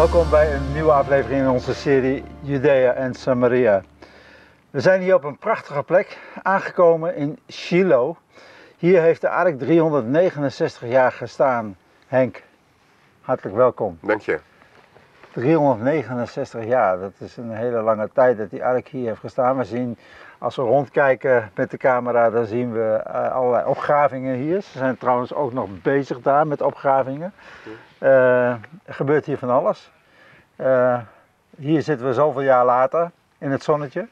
Welkom bij een nieuwe aflevering in onze serie Judea en Samaria. We zijn hier op een prachtige plek aangekomen in Shiloh. Hier heeft de ark 369 jaar gestaan. Henk, hartelijk welkom. Dank je. 369 jaar, dat is een hele lange tijd dat die ark hier heeft gestaan. We zien, als we rondkijken met de camera, dan zien we eh, allerlei opgravingen hier. Ze zijn trouwens ook nog bezig daar met opgravingen. Eh, er gebeurt hier van alles. Eh, hier zitten we zoveel jaar later in het zonnetje.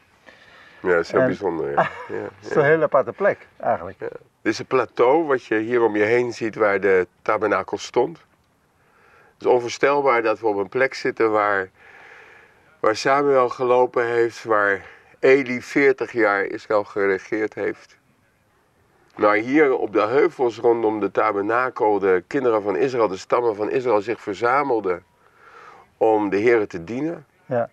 Ja, dat is heel En- bijzonder. Ja. Ja, Het is een hele aparte plek eigenlijk. Dit is een plateau wat je hier om je heen ziet waar de tabernakel stond. Het is onvoorstelbaar dat we op een plek zitten waar, waar Samuel gelopen heeft, waar Eli 40 jaar Israël geregeerd heeft. Maar hier op de heuvels rondom de tabernakel de kinderen van Israël, de stammen van Israël zich verzamelden om de Heer te dienen. Ja.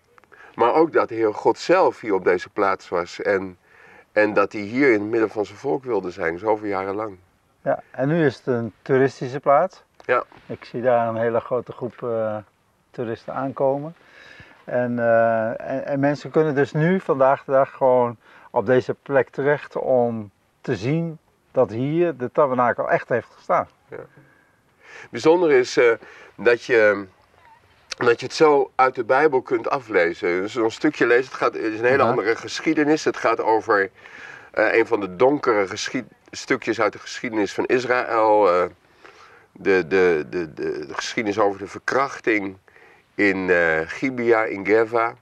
Maar ook dat de Heer God zelf hier op deze plaats was en, en dat hij hier in het midden van zijn volk wilde zijn, zoveel jaren lang. Ja, en nu is het een toeristische plaats. Ja. Ik zie daar een hele grote groep eh, toeristen aankomen. En, eh, en, en mensen kunnen dus nu, vandaag de dag, gewoon op deze plek terecht om te zien dat hier de tabernakel echt heeft gestaan. Bijzonder is eh, dat, je, dat je het zo uit de Bijbel kunt aflezen. Dus een stukje lezen, het, gaat, het is een hele Ja. andere geschiedenis. Het gaat over eh, een van de donkere geschied- stukjes uit de geschiedenis van Israël. eh, de, de, de, de, de geschiedenis over de verkrachting in eh Gibea, in Geva.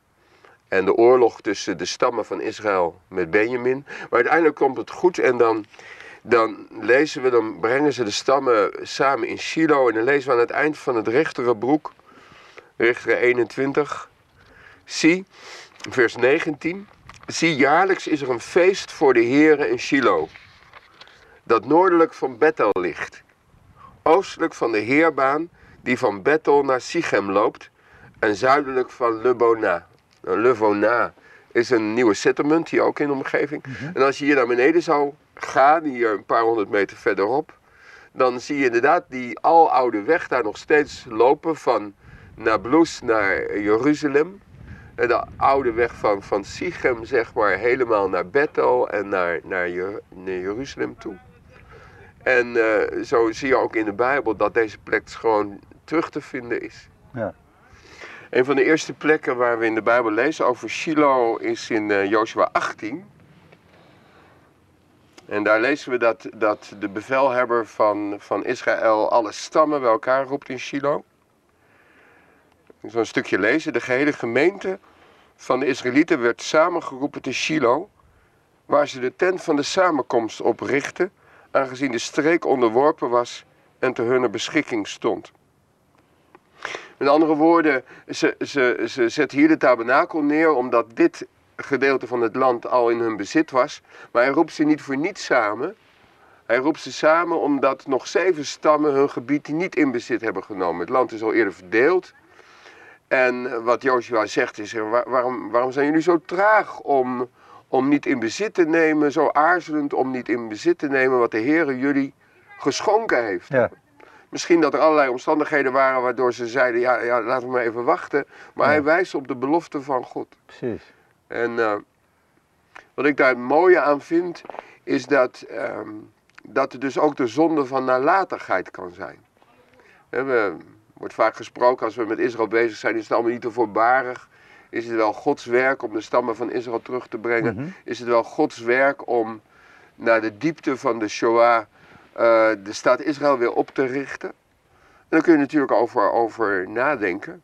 En de oorlog tussen de stammen van Israël met Benjamin. Maar uiteindelijk komt het goed en dan, dan lezen we, dan brengen ze de stammen samen in Shiloh. En dan lezen we aan het eind van het rechtere broek, rechtere 21. Zie, vers 19. Zie, jaarlijks is er een feest voor de heren in Shiloh. Dat noordelijk van Bethel ligt. Oostelijk van de heerbaan die van Bethel naar Sichem loopt. En zuidelijk van Lebona. Nou, Levona is een nieuwe settlement hier ook in de omgeving. En als je hier naar beneden zou gaan, hier een paar honderd meter verderop, dan zie je inderdaad die aloude weg daar nog steeds lopen van Nablus naar Jeruzalem. En de oude weg van, van Sichem, zeg maar, helemaal naar Bethel en naar, naar, Jer- naar Jeruzalem toe. En eh, zo zie je ook in de Bijbel dat deze plek gewoon terug te vinden is. Ja. Een van de eerste plekken waar we in de Bijbel lezen over Shiloh is in eh Joshua 18. En daar lezen we dat, dat de bevelhebber van, van Israël alle stammen bij elkaar roept in Shiloh. Ik zal een stukje lezen. De gehele gemeente van de Israëlieten werd samengeroepen te Shiloh, waar ze de tent van de samenkomst oprichtten, aangezien de streek onderworpen was en te hun beschikking stond. Met andere woorden, ze, ze, ze zetten hier de tabernakel neer omdat dit gedeelte van het land al in hun bezit was. Maar hij roept ze niet voor niets samen. Hij roept ze samen omdat nog zeven stammen hun gebied niet in bezit hebben genomen. Het land is al eerder verdeeld. En wat Joshua zegt is, waar- waarom, waarom zijn jullie zo traag om, om niet in bezit te nemen, zo aarzelend om niet in bezit te nemen wat de Heer jullie geschonken heeft? Ja. Misschien dat er allerlei omstandigheden waren waardoor ze zeiden, ja, ja laten we maar even wachten. Maar Ja. hij wijst op de belofte van God. Precies. En eh, wat ik daar het mooie aan vind, is dat, ehm, dat er dus ook de zonde van nalatigheid kan zijn. Er wordt vaak gesproken, als we met Israël bezig zijn, is het allemaal niet te voorbarig. Is het wel Gods werk om de stammen van Israël terug te brengen? Mhm. Is het wel Gods werk om naar de diepte van de Shoah de staat Israël weer op te richten? En daar kun je natuurlijk over, over nadenken.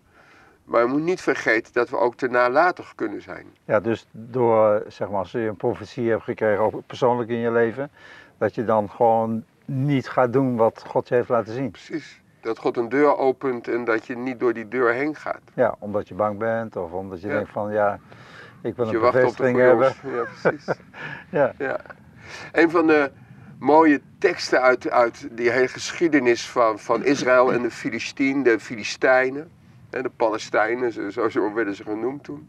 Maar je moet niet vergeten dat we ook te nalatig kunnen zijn. Ja, dus door, zeg maar, als je een profetie hebt gekregen, ook persoonlijk in je leven, dat je dan gewoon niet gaat doen wat God je heeft laten zien. Precies. Dat God een deur opent en dat je niet door die deur heen gaat. Ja, omdat je bang bent of omdat je Ja. denkt van, ja, ik wil een bevestiging hebben. Ja, precies. Ja, ja. Een van de mooie teksten uit, uit die hele geschiedenis van, van Israël en de Filistien, de Filistijnen. En de Palestijnen, zo, werden ze genoemd toen.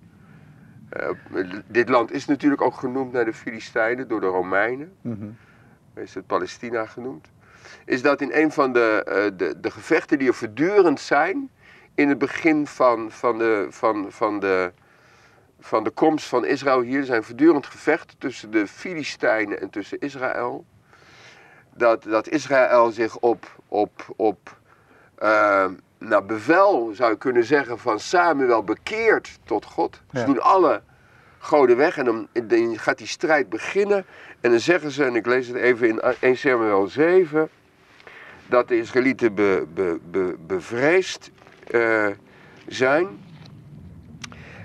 Eh, dit land is natuurlijk ook genoemd naar de Filistijnen door de Romeinen. mhm. is het Palestina genoemd, is dat in een van de, eh, de, de gevechten die er voortdurend zijn, in het begin van, van, de, van, van, de, van de komst van Israël hier. Er zijn voortdurend gevechten tussen de Filistijnen en tussen Israël. Dat, dat Israël zich op, op, op uh, nou, bevel, zou je kunnen zeggen, van Samuel bekeert tot God. Ze doen alle goden weg en dan, dan, gaat die strijd beginnen. En dan zeggen ze, en ik lees het even in 1 Samuel 7, dat de Israëlieten be, be, be, bevreesd uh, zijn.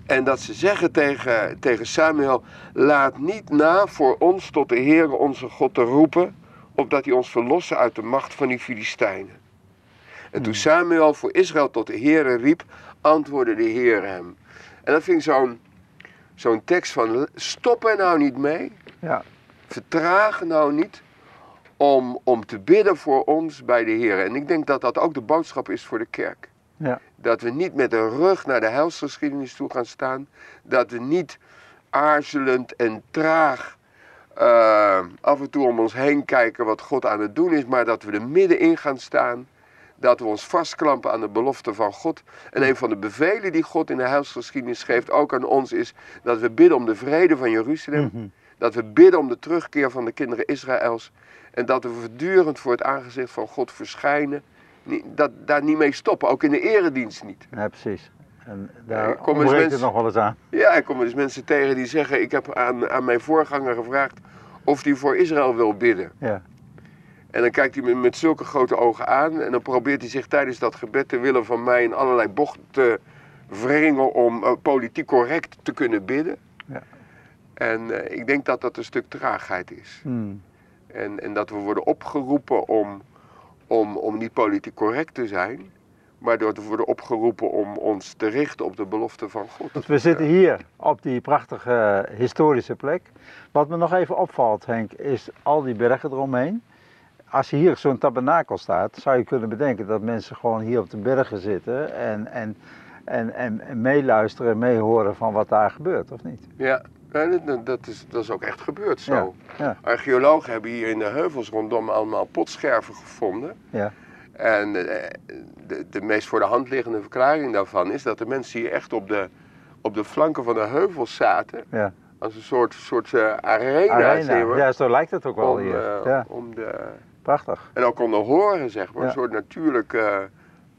En dat ze zeggen tegen, tegen Samuel: Laat niet na voor ons tot de Heere onze God te roepen, opdat hij ons verlossen uit de macht van die Filistijnen. En toen hmm. Samuel voor Israël tot de Heere riep, antwoordde de Heer hem. En dat vind ik zo'n zo'n tekst van: stop er nou niet mee. Ja. Vertraag nou niet om, om te bidden voor ons bij de Heer. En ik denk dat dat ook de boodschap is voor de kerk. Ja. Dat we niet met de rug naar de heilsgeschiedenis toe gaan staan. Dat we niet aarzelend en traag uh, af en toe om ons heen kijken wat God aan het doen is. Maar dat we er middenin gaan staan. Dat we ons vastklampen aan de belofte van God. En een van de bevelen die God in de heilsgeschiedenis geeft, ook aan ons, is dat we bidden om de vrede van Jeruzalem. Mhm. Dat we bidden om de terugkeer van de kinderen Israëls. En dat we voortdurend voor het aangezicht van God verschijnen. Dat, daar niet mee stoppen, ook in de eredienst niet. Ja, precies. En daar komen mensen, het nog wel eens aan. Ja, er komen dus mensen tegen die zeggen... ik heb aan, aan mijn voorganger gevraagd of hij voor Israël wil bidden. Ja. En dan kijkt hij me met zulke grote ogen aan... en dan probeert hij zich tijdens dat gebed te willen van mij... in allerlei bochten te wringen om uh, politiek correct te kunnen bidden. Ja. En uh, ik denk dat dat een stuk traagheid is. Hmm. En, en dat we worden opgeroepen om, om, om niet politiek correct te zijn, maar dat we worden opgeroepen om ons te richten op de belofte van God. we zitten hier op die prachtige historische plek. Wat me nog even opvalt, Henk, is al die bergen eromheen. Als hier zo'n tabernakel staat, zou je kunnen bedenken dat mensen gewoon hier op de bergen zitten en, en, en, en, en meeluisteren en meehoren van wat daar gebeurt, of niet? Ja, dat, is, dat is ook echt gebeurd zo. Ja, Archeologen hebben hier in de heuvels rondom allemaal potscherven gevonden. Ja. En de, de, de, meest voor de hand liggende verklaring daarvan is dat de mensen hier echt op de, op de flanken van de heuvels zaten. Ja. Als een soort, soort uh, arena. arena. Ja, zo lijkt het ook wel hier. Uh, ja. om de, Prachtig. En ook konden horen, zeg maar. Een soort natuurlijke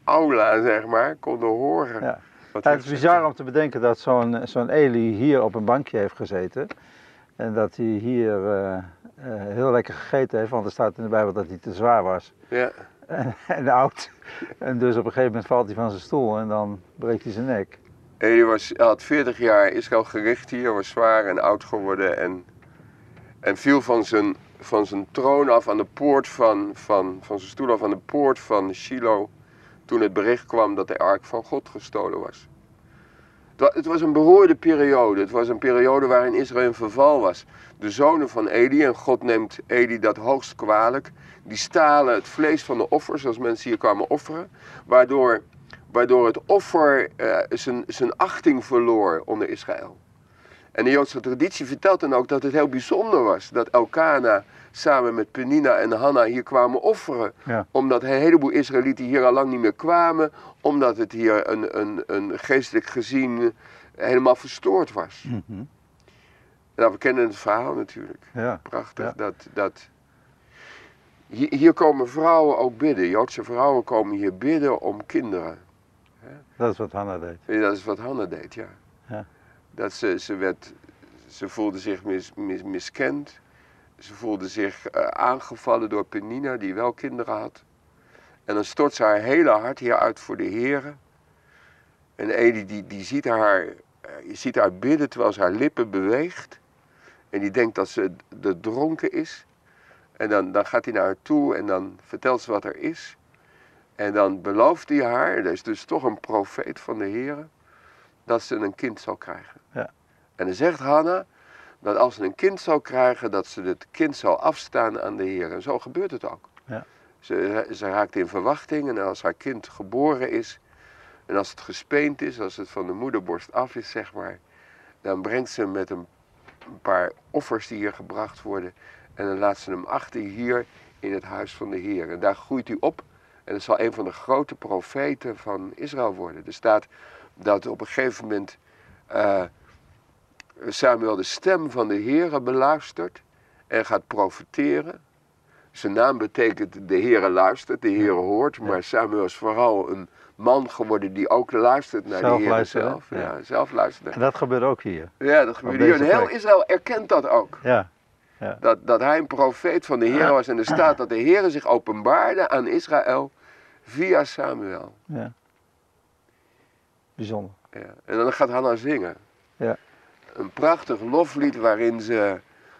aula, zeg maar. Konden horen. Ja het is bizar om te bedenken dat zo'n zo'n Eli hier op een bankje heeft gezeten. En dat hij hier uh, heel lekker gegeten heeft, want er staat in de Bijbel dat hij te zwaar was. Ja. En, oud. En dus op een gegeven moment valt hij van zijn stoel en dan breekt hij zijn nek. Eli was, had 40 jaar Israël gericht hier, was zwaar en oud geworden en, en viel van zijn, van zijn troon af aan de poort van, van, van zijn stoel af aan de poort van Shiloh toen het bericht kwam dat de ark van God gestolen was. Het was een beroerde periode. Het was een periode waarin Israël in verval was. De zonen van Eli, en God neemt Eli dat hoogst kwalijk, die stalen het vlees van de offers als mensen hier kwamen offeren, waardoor, waardoor het offer uh, zijn, zijn achting verloor onder Israël. En de Joodse traditie vertelt dan ook dat het heel bijzonder was dat Elkana samen met Penina en Hanna hier kwamen offeren. Omdat een heleboel Israëlieten hier al lang niet meer kwamen. Omdat het hier een, een, een geestelijk gezien helemaal verstoord was. Mm Nou, we kennen het verhaal natuurlijk. Ja. Prachtig. Dat, dat... Hier, komen vrouwen ook bidden. Joodse vrouwen komen hier bidden om kinderen. Dat is wat Hanna deed. dat is wat Hanna deed, ja. ja. Dat ze, ze, werd, ze voelde zich mis, mis, miskend. Ze voelde zich uh, aangevallen door Penina, die wel kinderen had. En dan stort ze haar hele hart hier uit voor de heren. En Eli die, die ziet haar, je ziet haar bidden terwijl ze haar lippen beweegt. En die denkt dat ze de dronken is. En dan, dan gaat hij naar haar toe en dan vertelt ze wat er is. En dan belooft hij haar, dat is dus toch een profeet van de heren, dat ze een kind zal krijgen. Ja. En dan zegt Hanna, dat als ze een kind zou krijgen, dat ze het kind zou afstaan aan de Heer. En zo gebeurt het ook. Ja. Ze, ze raakt in verwachting en als haar kind geboren is, en als het gespeend is, als het van de moederborst af is, zeg maar, dan brengt ze met een paar offers die hier gebracht worden, en dan laat ze hem achter hier in het huis van de Heer. En daar groeit hij op En het zal een van de grote profeten van Israël worden. Er staat dat op een gegeven moment uh, Samuel de stem van de Heere beluistert en gaat profeteren. Zijn naam betekent de Heere luistert, de Heere hoort. Maar Samuel is vooral een man geworden die ook luistert naar zelf de Heer zelf. Ja. zelf luistert. En dat gebeurt ook hier. Ja, dat gebeurt hier. En heel Israël erkent dat ook. Ja. Ja. Dat, dat hij een profeet van de Heer was. En er staat dat de Heer zich openbaarde aan Israël via Samuel. Ja. Bijzonder. Ja. En dan gaat Hanna zingen. Ja. Een prachtig loflied waarin ze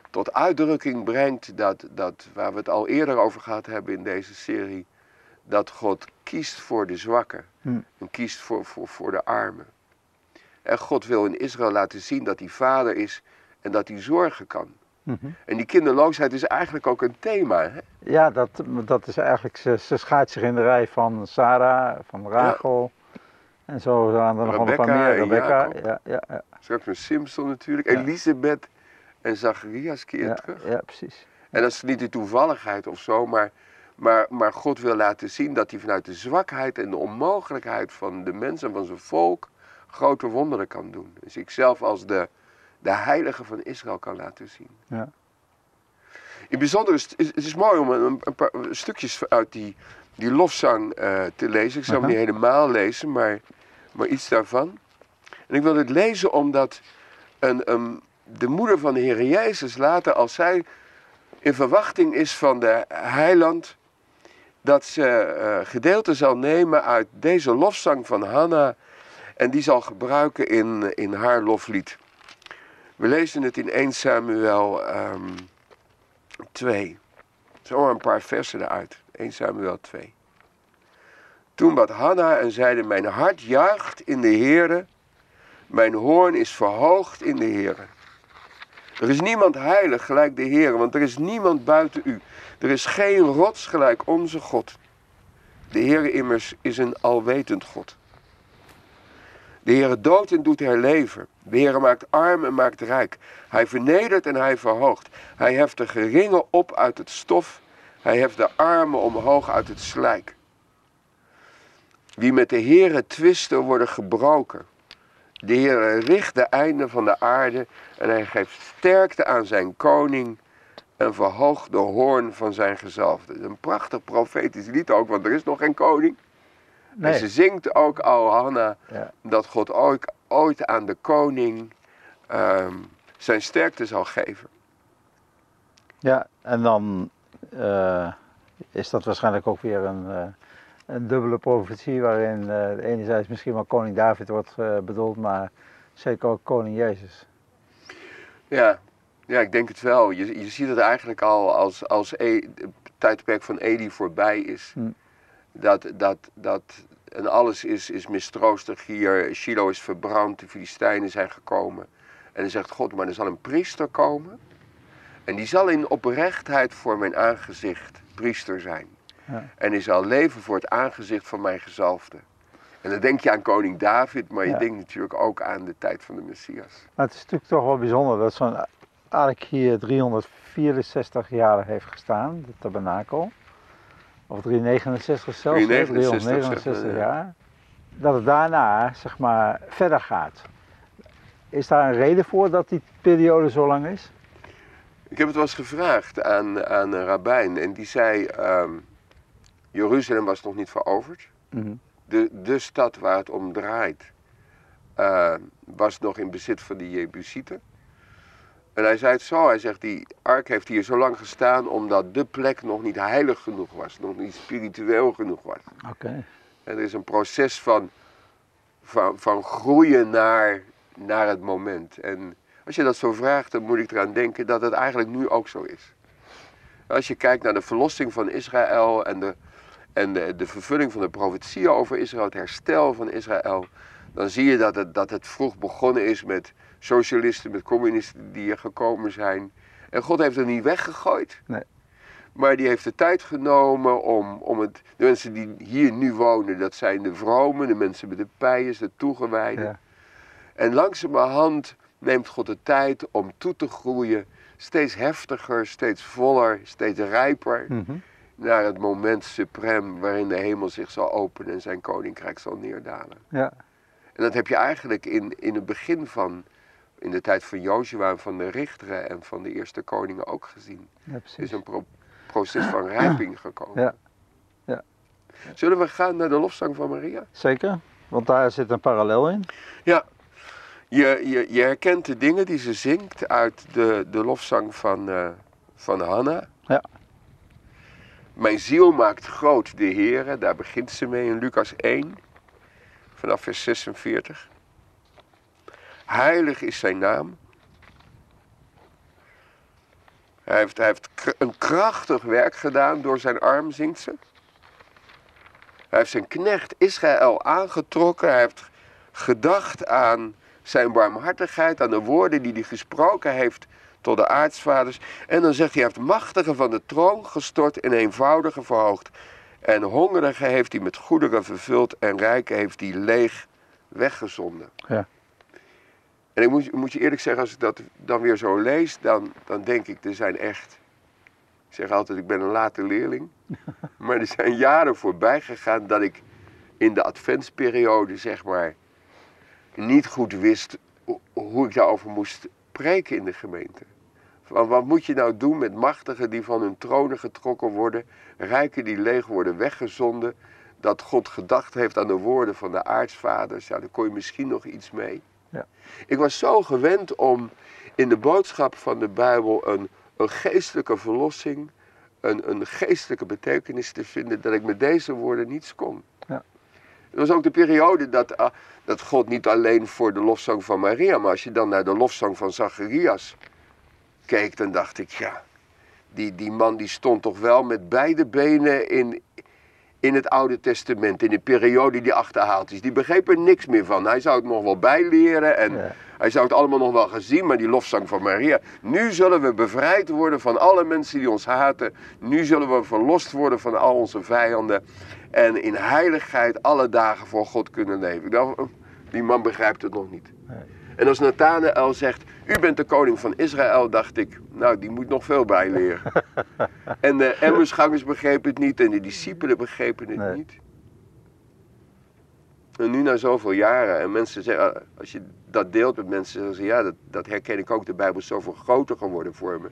tot uitdrukking brengt dat, dat waar we het al eerder over gehad hebben in deze serie, dat God kiest voor de zwakken hm. en kiest voor, voor, voor de armen. En God wil in Israël laten zien dat hij vader is en dat hij zorgen kan. Mhm. En die kinderloosheid is eigenlijk ook een thema. Hè? Ja, dat, dat is eigenlijk, ze, ze schaart zich in de rij van Sarah, van Rachel. En zo zijn er nog een paar meer. Rebecca, ja, ja, ja. Straks Simpson natuurlijk. Elisabeth en Zacharias keer ja, terug. Ja, precies. En dat is niet de toevalligheid of zo, maar, maar, maar God wil laten zien dat hij vanuit de zwakheid en de onmogelijkheid van de mensen en van zijn volk grote wonderen kan doen. Dus ik zelf als de, de heilige van Israël kan laten zien. Ja. In bijzonder is het is mooi om een, een paar stukjes uit die, die lofzang uh, te lezen. Ik zal hem niet helemaal lezen, maar, maar iets daarvan. En ik wil het lezen omdat een, een, de moeder van de Heer Jezus later, als zij in verwachting is van de heiland, dat ze uh, gedeelte zal nemen uit deze lofzang van Hanna en die zal gebruiken in, in haar loflied. We lezen het in 1 Samuel um, 2. Zo een paar versen eruit. 1 Samuel 2. Toen bad Hanna en zeide, mijn hart juicht in de Heere, mijn hoorn is verhoogd in de Heere. Er is niemand heilig gelijk de Heer, want er is niemand buiten u. Er is geen rots gelijk onze God. De Heer immers is een alwetend God. De Heer doodt en doet herleven. De Heer maakt arm en maakt rijk. Hij vernedert en hij verhoogt. Hij heft de geringen op uit het stof. Hij heft de armen omhoog uit het slijk. Wie met de Heere twisten worden gebroken. De Heer richt de einden van de aarde en hij geeft sterkte aan zijn koning en verhoogt de hoorn van zijn gezalfde. Een prachtig profetisch lied ook, want er is nog geen koning. Nee. En ze zingt ook al, Hanna, Ja. dat God ooit, ooit aan de koning ehm, zijn sterkte zal geven. Ja, en dan eh, is dat waarschijnlijk ook weer een, eh, een dubbele profetie waarin eh, enerzijds misschien wel koning David wordt bedoeld, maar zeker ook koning Jezus. Ja, ja ik denk het wel. Je, je ziet het eigenlijk al als, als e- het tijdperk van Eli voorbij is. Hm. Dat, dat, dat, en alles is, is mistroostig hier. Shiloh is verbrand, de Filistijnen zijn gekomen. En dan zegt God, maar er zal een priester komen. En die zal in oprechtheid voor mijn aangezicht priester zijn. Ja. En die zal leven voor het aangezicht van mijn gezalfde. En dan denk je aan koning David, maar je Ja. denkt natuurlijk ook aan de tijd van de Messias. Maar het is natuurlijk toch wel bijzonder dat zo'n ark hier 364 jaar heeft gestaan, de tabernakel. Of 369 zelfs, hè, 369 369 zeggen we, jaar. Dat het daarna, zeg maar, verder gaat. Is daar een reden voor dat die periode zo lang is? Ik heb het wel eens gevraagd aan, aan een rabbijn en die zei, ehm, Jeruzalem was nog niet veroverd. Mhm. De, de stad waar het om draait eh, was nog in bezit van de Jebusieten. En hij zei het zo, hij zegt die ark heeft hier zo lang gestaan omdat de plek nog niet heilig genoeg was, nog niet spiritueel genoeg was. Oké. En er is een proces van, van, van groeien naar, naar het moment. En als je dat zo vraagt, dan moet ik eraan denken dat het eigenlijk nu ook zo is. Als je kijkt naar de verlossing van Israël en de, en de, de vervulling van de profetieën over Israël, het herstel van Israël, dan zie je dat het, dat het vroeg begonnen is met socialisten, met communisten die er gekomen zijn. En God heeft het niet weggegooid. Nee. Maar die heeft de tijd genomen om, om het. De mensen die hier nu wonen, dat zijn de vromen, de mensen met de pijers, de toegewijden. Ja. En langzamerhand neemt God de tijd om toe te groeien, steeds heftiger, steeds voller, steeds rijper Mhm. naar het moment suprem waarin de hemel zich zal openen en zijn koninkrijk zal neerdalen. Ja, En dat heb je eigenlijk in, in het begin van, in de tijd van Jozua en van de richteren en van de eerste koningen ook gezien. ja Er is precies. een pro- proces van rijping gekomen. Ja. Ja. Zullen we gaan naar de lofzang van Maria? Zeker, want daar zit een parallel in. Ja. Je, je, je herkent de dingen die ze zingt uit de, de lofzang van, eh van Hanna. Ja. Mijn ziel maakt groot de Heere, daar begint ze mee in Lucas 1, vanaf vers 46. Heilig is zijn naam. Hij heeft, een krachtig werk gedaan door zijn arm, ze. Hij heeft zijn knecht Israël aangetrokken. Hij heeft gedacht aan zijn barmhartigheid, aan de woorden die hij gesproken heeft tot de aartsvaders. En dan zegt hij, hij heeft machtigen van de troon gestort en eenvoudigen verhoogd. En hongerigen heeft hij met goederen vervuld en rijken heeft hij leeg weggezonden. Ja. En ik moet, moet je eerlijk zeggen, als ik dat dan weer zo lees, dan, dan denk ik, er zijn echt... Ik zeg altijd, ik ben een late leerling. Maar er zijn jaren voorbij gegaan dat ik in de adventsperiode, zeg maar, niet goed wist ho- hoe ik daarover moest preken in de gemeente. Wat moet je nou doen met machtigen die van hun tronen getrokken worden, rijken die leeg worden weggezonden, dat God gedacht heeft aan de woorden van de aartsvaders, ja, daar kon je misschien nog iets mee. Ja. Ik was zo gewend om in de boodschap van de Bijbel een, een geestelijke verlossing, een, een geestelijke betekenis te vinden, dat ik met deze woorden niets kon. Ja. Het was ook de periode dat, ah, dat God niet alleen voor de lofzang van Maria, maar als je dan naar de lofzang van Zacharias keek, dan dacht ik, ja, die, die man die stond toch wel met beide benen in, in het Oude Testament, in de periode die achterhaald is. Die begreep er niks meer van. Hij zou het nog wel bijleren en Ja. hij zou het allemaal nog wel gezien, maar die lofzang van Maria. Nu zullen we bevrijd worden van alle mensen die ons haten. Nu zullen we verlost worden van al onze vijanden. En in heiligheid alle dagen voor God kunnen leven. Nou, die man begrijpt het nog niet. Nee. En als Nathanael zegt, u bent de koning van Israël, dacht ik, nou die moet nog veel bijleren. en de Emmersgangers begrepen het niet en de discipelen begrepen het Nee. niet. En nu na zoveel jaren, en mensen zeggen, eh, als je dat deelt met mensen, zeggen ze, ja, dat, dat herken ik ook, de Bijbel is zoveel groter geworden voor me.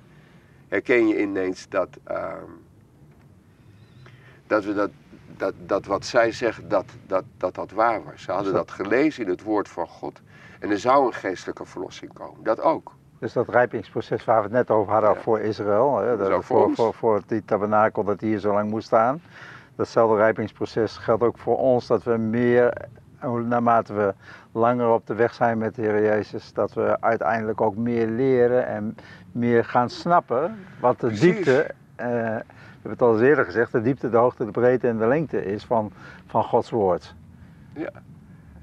Herken je ineens dat, ehm, dat, we dat, dat, dat wat zij zegt, dat dat, dat dat waar was. Ze hadden dat gelezen in het woord van God. En er zou een geestelijke verlossing komen, dat ook. Dus dat rijpingsproces waar we het net over hadden Ja. voor Israël, hè, Dat voor voor, voor, voor die tabernakel dat hier zo lang moest staan. Datzelfde rijpingsproces geldt ook voor ons, dat we meer, naarmate we langer op de weg zijn met de Heer Jezus, dat we uiteindelijk ook meer leren en meer gaan snappen wat de Precies. diepte, eh, we hebben het al eens eerder gezegd, de diepte, de hoogte, de breedte en de lengte is van, van Gods woord. Ja.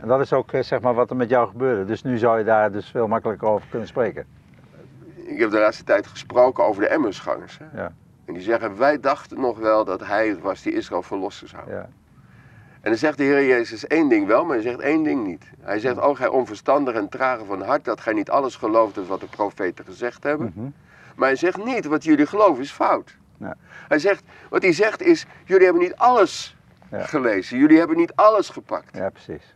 En dat is ook eh, zeg maar wat er met jou gebeurde. Dus nu zou je daar dus veel makkelijker over kunnen spreken. Ik heb de laatste tijd gesproken over de Emmersgangers. Hè? Ja. En die zeggen, wij dachten nog wel dat hij het was die Israël verlossen zou. Ja. En dan zegt de Heer Jezus één ding wel, maar hij zegt één ding niet. Hij zegt, oh gij onverstandig en trage van hart, dat gij niet alles gelooft wat de profeten gezegd hebben. Mhm. Maar hij zegt niet, wat jullie geloven is fout. Ja. Hij zegt, wat hij zegt is, jullie hebben niet alles Ja. gelezen. Jullie hebben niet alles gepakt. ja, precies.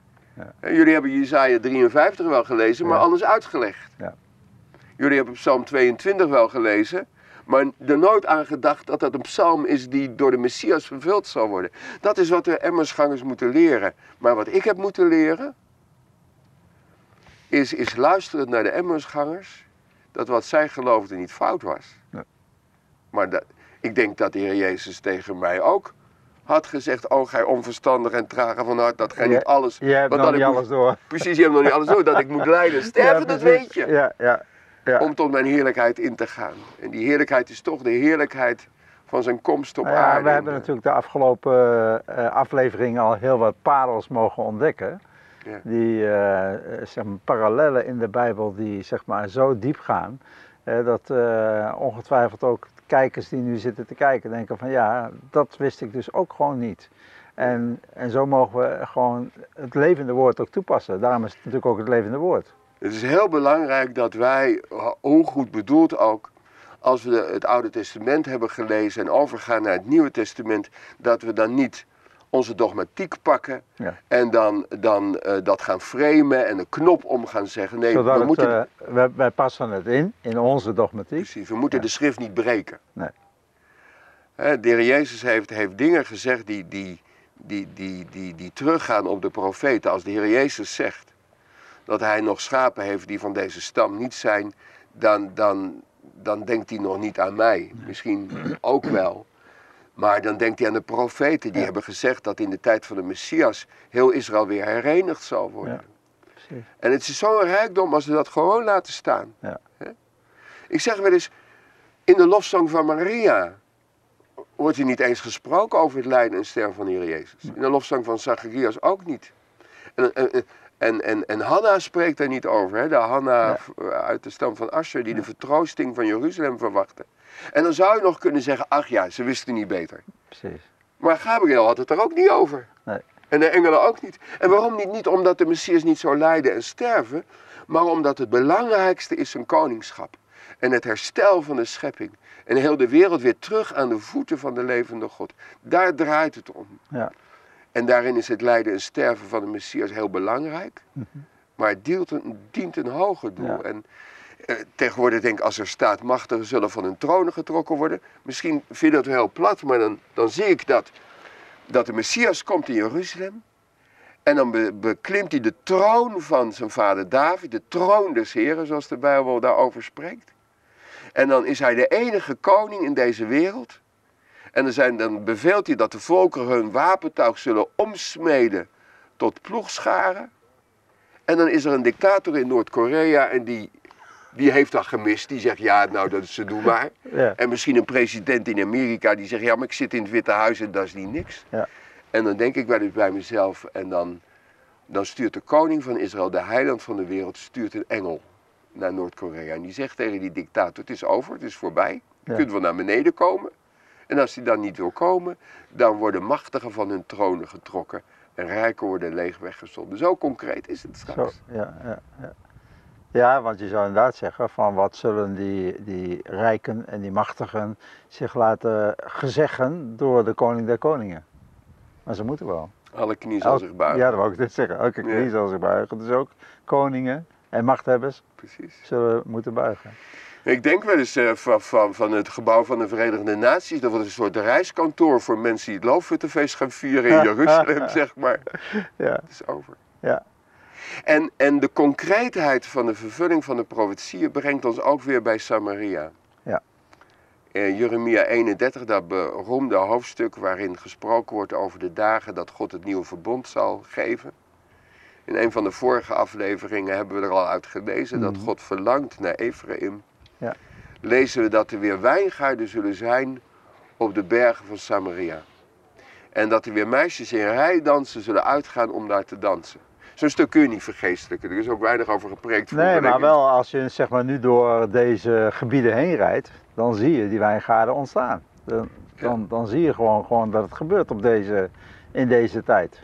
Jullie hebben Jezaja 53 wel gelezen, maar anders uitgelegd. Ja. Jullie hebben Psalm 22 wel gelezen, maar er nooit aan gedacht dat dat een psalm is die door de Messias vervuld zal worden. Dat is wat de Emmersgangers moeten leren. Maar wat ik heb moeten leren, is, is luisteren naar de Emmersgangers, dat wat zij geloofden niet fout was. Maar dat, ik denk dat de Heer Jezus tegen mij ook had gezegd, oh gij onverstandig en trage van hart, dat gij niet alles... Je hebt want nog dat niet ik alles door. Precies, je hebt nog niet alles door, dat ik moet lijden. Sterven, Ja, dat weet je. Ja, ja, ja. Om tot mijn heerlijkheid in te gaan. En die heerlijkheid is toch de heerlijkheid van zijn komst op Nou ja, aarde. we hebben natuurlijk de afgelopen eh, afleveringen al heel wat parels mogen ontdekken. Ja. Die eh, eh, zeg maar, parallellen in de Bijbel die zeg maar, zo diep gaan. dat ongetwijfeld ook kijkers die nu zitten te kijken denken van ja, dat wist ik dus ook gewoon niet. En, en zo mogen we gewoon het levende woord ook toepassen. Daarom is het natuurlijk ook het levende woord. Het is heel belangrijk dat wij, hoe goed bedoeld ook, als we het Oude Testament hebben gelezen en overgaan naar het Nieuwe Testament, dat we dan niet onze dogmatiek pakken Ja. en dan, dan eh, dat gaan framen en een knop om gaan zeggen. Nee, Zodat we, het, moeten, eh, wij, wij passen het in, in onze dogmatiek. precies, we moeten de schrift niet breken. Nee. De Heer Jezus heeft, heeft dingen gezegd die, die, die, die, die, die teruggaan op de profeten. Als de Heer Jezus zegt dat hij nog schapen heeft die van deze stam niet zijn, dan, dan, dan denkt hij nog niet aan mij. Misschien ook wel. Maar dan denkt hij aan de profeten die Ja. hebben gezegd dat in de tijd van de Messias heel Israël weer herenigd zal worden. Ja. En het is zo'n rijkdom als we dat gewoon laten staan. Ja. Ik zeg wel eens, in de lofzang van Maria wordt er niet eens gesproken over het lijden en sterven van de Heer Jezus. In de lofzang van Zacharias ook niet. En, en, en, en, en Hanna spreekt daar niet over. Hè? De Hanna Ja. uit de stam van Asher die de vertroosting van Jeruzalem verwachtte. En dan zou je nog kunnen zeggen, ach ja, ze wisten niet beter. Precies. Maar Gabriel had het er ook niet over. Nee. En de engelen ook niet. En waarom niet? Niet omdat de Messias niet zou lijden en sterven, maar omdat het belangrijkste is zijn koningschap. En het herstel van de schepping. En heel de wereld weer terug aan de voeten van de levende God. Daar draait het om. Ja. En daarin is het lijden en sterven van de Messias heel belangrijk. Maar het dient een, dient een hoger doel. Ja. En eh, tegenwoordig denk ik, als er staat machtigen zullen van hun tronen getrokken worden. Misschien vind je dat heel plat, maar dan, dan zie ik dat, dat de Messias komt in Jeruzalem. En dan be- beklimt hij de troon van zijn vader David, de troon des Heren, zoals de Bijbel daarover spreekt. En dan is hij de enige koning in deze wereld. En dan, zijn, dan beveelt hij dat de volkeren hun wapentuig zullen omsmeden tot ploegscharen. En dan is er een dictator in Noord-Korea en die, die heeft dat gemist. Die zegt, ja, nou, dat is, doe maar. Ja. En misschien een president in Amerika die zegt, ja, maar ik zit in het Witte Huis en dat is niet niks. Ja. En dan denk ik wel eens bij mezelf, en dan, dan stuurt de koning van Israël, de heiland van de wereld, stuurt een engel naar Noord-Korea. En die zegt tegen die dictator, het is over, het is voorbij. Je Ja. kunt wel naar beneden komen. En als hij dan niet wil komen, dan worden machtigen van hun tronen getrokken. En rijken worden leeg weggezonden. Zo concreet is het Zo, straks. ja, ja, ja. ja, want je zou inderdaad zeggen van wat zullen die, die rijken en die machtigen zich laten gezeggen door de koning der koningen. Maar ze moeten wel. Alle knieën zal zich buigen. Ja, dat wou ik net zeggen. Elke knie Ja. zal zich buigen. Dus ook koningen en machthebbers Precies. zullen moeten buigen. Ik denk wel eens eh, van, van, van het gebouw van de Verenigde Naties. Dat wordt een soort reiskantoor voor mensen die het Loofhuttenfeest gaan vieren in Jeruzalem, zeg maar. Ja, Het is over. ja, En, en de concreetheid van de vervulling van de profetieën brengt ons ook weer bij Samaria. Ja. In Jeremia 31, dat beroemde hoofdstuk waarin gesproken wordt over de dagen dat God het nieuwe verbond zal geven. In een van de vorige afleveringen hebben we er al uit gelezen dat Mhm. God verlangt naar Ephraim. Ja. Lezen we dat er weer wijngaarden zullen zijn op de bergen van Samaria. En dat er weer meisjes in rijdansen zullen uitgaan om daar te dansen. Zo'n stuk kun je niet vergeestelijken. Er is ook weinig over gepreekt. Nee, vroeger, maar denk ik. wel als je zeg maar, nu door deze gebieden heen rijdt, dan zie je die wijngaarden ontstaan. Dan, dan, dan zie je gewoon, gewoon dat het gebeurt op deze, in deze tijd.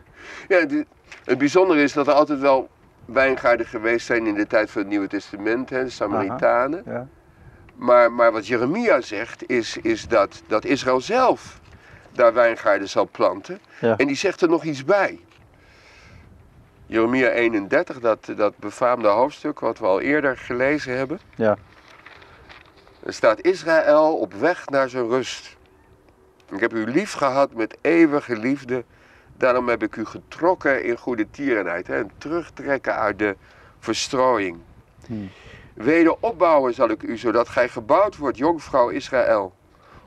Ja, het, het bijzondere is dat er altijd wel wijngaarden geweest zijn in de tijd van het Nieuwe Testament, hè, de Samaritanen. Ja, Maar, maar wat Jeremia zegt is, is dat, dat Israël zelf daar wijngaarden zal planten. Ja. En die zegt er nog iets bij. Jeremia 31, dat, dat befaamde hoofdstuk wat we al eerder gelezen hebben. ja, Er staat Israël op weg naar zijn rust. Ik heb u lief gehad met eeuwige liefde. Daarom heb ik u getrokken in goede tierenheid. Hè, en terugtrekken uit de verstrooiing. Hmm. Weder opbouwen zal ik u, zodat gij gebouwd wordt, jonkvrouw Israël.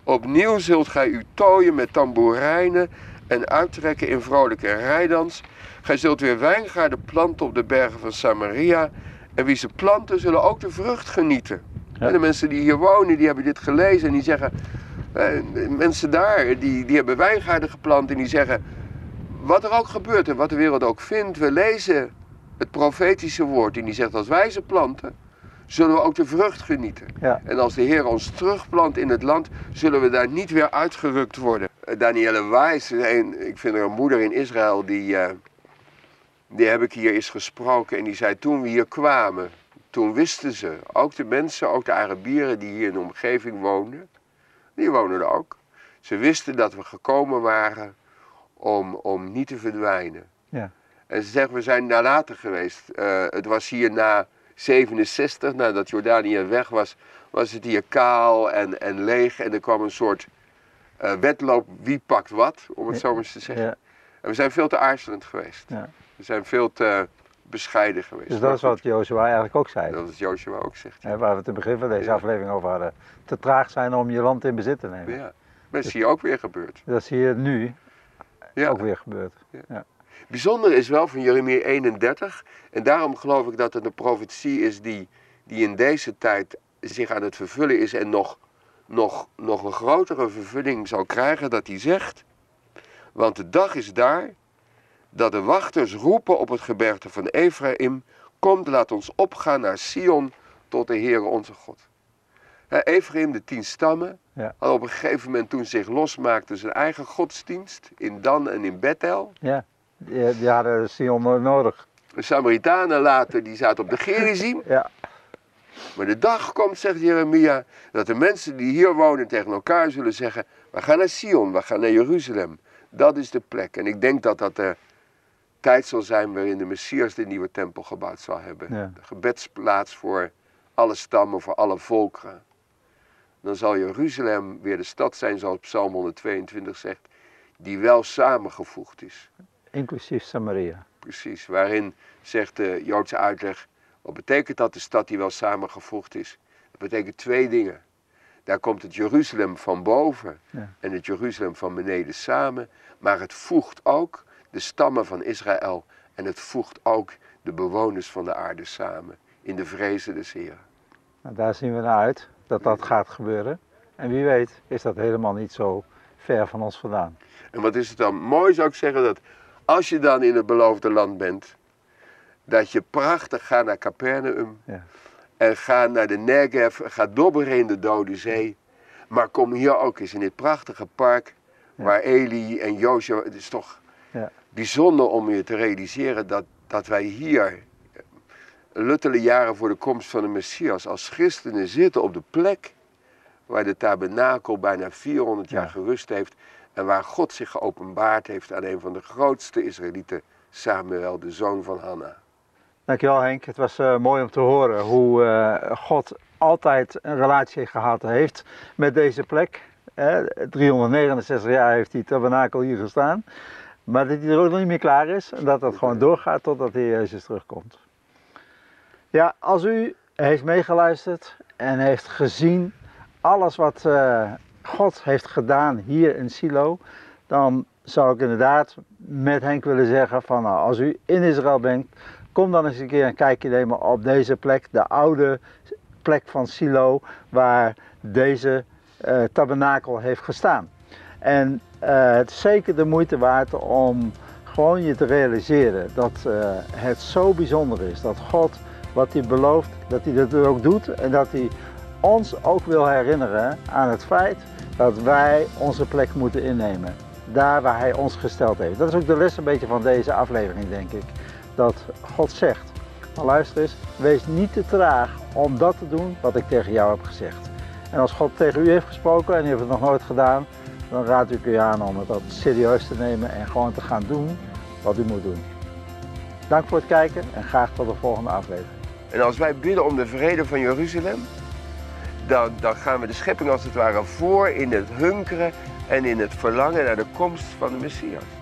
Opnieuw zult gij u tooien met tamboerijnen en uittrekken in vrolijke rijdans. Gij zult weer wijngaarden planten op de bergen van Samaria. En wie ze planten, zullen ook de vrucht genieten. Ja. En de mensen die hier wonen, die hebben dit gelezen en die zeggen... eh, mensen daar, die, die hebben wijngaarden geplant en die zeggen... Wat er ook gebeurt en wat de wereld ook vindt, we lezen het profetische woord. En die zegt, als wij ze planten, zullen we ook de vrucht genieten. ja, En als de Heer ons terugplant in het land, zullen we daar niet weer uitgerukt worden. Danielle Wijs, een, ik vind er een moeder in Israël, die, eh, die heb ik hier eens gesproken. En die zei, toen we hier kwamen, toen wisten ze, ook de mensen, ook de Arabieren die hier in de omgeving woonden, die wonen er ook. Ze wisten dat we gekomen waren om, om niet te verdwijnen. Ja. En ze zeggen, we zijn nalaten geweest. Eh, het was hier na 67, nadat Jordanië weg was, was het hier kaal en, en leeg. En er kwam een soort uh, wedloop, wie pakt wat, om het zo maar eens te zeggen. Ja. En we zijn veel te aarzelend geweest. Ja. We zijn veel te bescheiden geweest. Dus dat is wat Joshua eigenlijk ook zei. Dat is Joshua ook zegt. Waar we het in het begin van deze Ja. aflevering over hadden. Te traag zijn om je land in bezit te nemen. Ja. Maar dat is hier ook weer gebeurd. Dat is hier nu Ja. ook weer gebeurd. Bijzonder is wel van Jeremia 31, en daarom geloof ik dat het een profetie is die, die in deze tijd zich aan het vervullen is en nog, nog, nog een grotere vervulling zal krijgen, dat hij zegt, want de dag is daar dat de wachters roepen op het gebergte van Ephraim, komt laat ons opgaan naar Sion tot de Heere onze God. Hè, Ephraim, de tien stammen, Ja. had op een gegeven moment toen zich losmaakte zijn eigen godsdienst in Dan en in Bethel. Ja, die, die hadden Sion nodig. De Samaritanen later, die zaten op de Gerizim. Ja, Maar de dag komt, zegt Jeremia, dat de mensen die hier wonen tegen elkaar zullen zeggen, we gaan naar Sion, we gaan naar Jeruzalem. Dat is de plek. En ik denk dat dat de tijd zal zijn waarin de Messias de nieuwe tempel gebouwd zal hebben. Ja. De gebedsplaats voor alle stammen, voor alle volkeren. Dan zal Jeruzalem weer de stad zijn, zoals Psalm 122 zegt, die wel samengevoegd is. Inclusief Samaria. Precies, waarin zegt de Joodse uitleg, wat betekent dat de stad die wel samengevoegd is? Dat betekent twee dingen. Daar komt het Jeruzalem van boven Ja. en het Jeruzalem van beneden samen, maar het voegt ook de stammen van Israël en het voegt ook de bewoners van de aarde samen in de vrezen des Heren. Nou, daar zien we naar uit dat dat gaat gebeuren. En wie weet is dat helemaal niet zo ver van ons vandaan. En wat is het dan mooi zou ik zeggen dat als je dan in het beloofde land bent, dat je prachtig gaat naar Capernaum Ja. en ga naar de Negev, ga dobberen in de Dode Zee. Maar kom hier ook eens in dit prachtige park Ja. waar Eli en Jozef, het is toch Ja. bijzonder om je te realiseren dat, dat wij hier, eh, luttele jaren voor de komst van de Messias, als christenen zitten op de plek waar de tabernakel bijna 400 jaar Ja. gerust heeft en waar God zich geopenbaard heeft aan een van de grootste Israëlieten, Samuel, de zoon van Hanna. Dankjewel Henk. Het was eh, mooi om te horen hoe eh, God altijd een relatie gehad heeft met deze plek. Eh, 369 jaar heeft die tabernakel hier gestaan. Maar dat hij er ook nog niet meer klaar is en dat dat gewoon doorgaat totdat de Heer Jezus terugkomt. Ja, als u heeft meegeluisterd en heeft gezien alles wat eh, God heeft gedaan hier in Silo, dan zou ik inderdaad met Henk willen zeggen van nou, als u in Israël bent, kom dan eens een keer een kijkje nemen op deze plek, de oude plek van Silo, waar deze eh, tabernakel heeft gestaan. En eh, het is zeker de moeite waard om gewoon je te realiseren dat eh, het zo bijzonder is dat God wat hij belooft, dat hij dat ook doet en dat hij ons ook wil herinneren aan het feit dat wij onze plek moeten innemen. Daar waar hij ons gesteld heeft. Dat is ook de les een beetje van deze aflevering, denk ik. Dat God zegt, maar luister eens, wees niet te traag om dat te doen wat ik tegen jou heb gezegd. En als God tegen u heeft gesproken en u heeft het nog nooit gedaan, dan raad ik u aan om het serieus te nemen en gewoon te gaan doen wat u moet doen. Dank voor het kijken en graag tot de volgende aflevering. En als wij bidden om de vrede van Jeruzalem, dan, gaan we de schepping als het ware voor in het hunkeren en in het verlangen naar de komst van de Messias.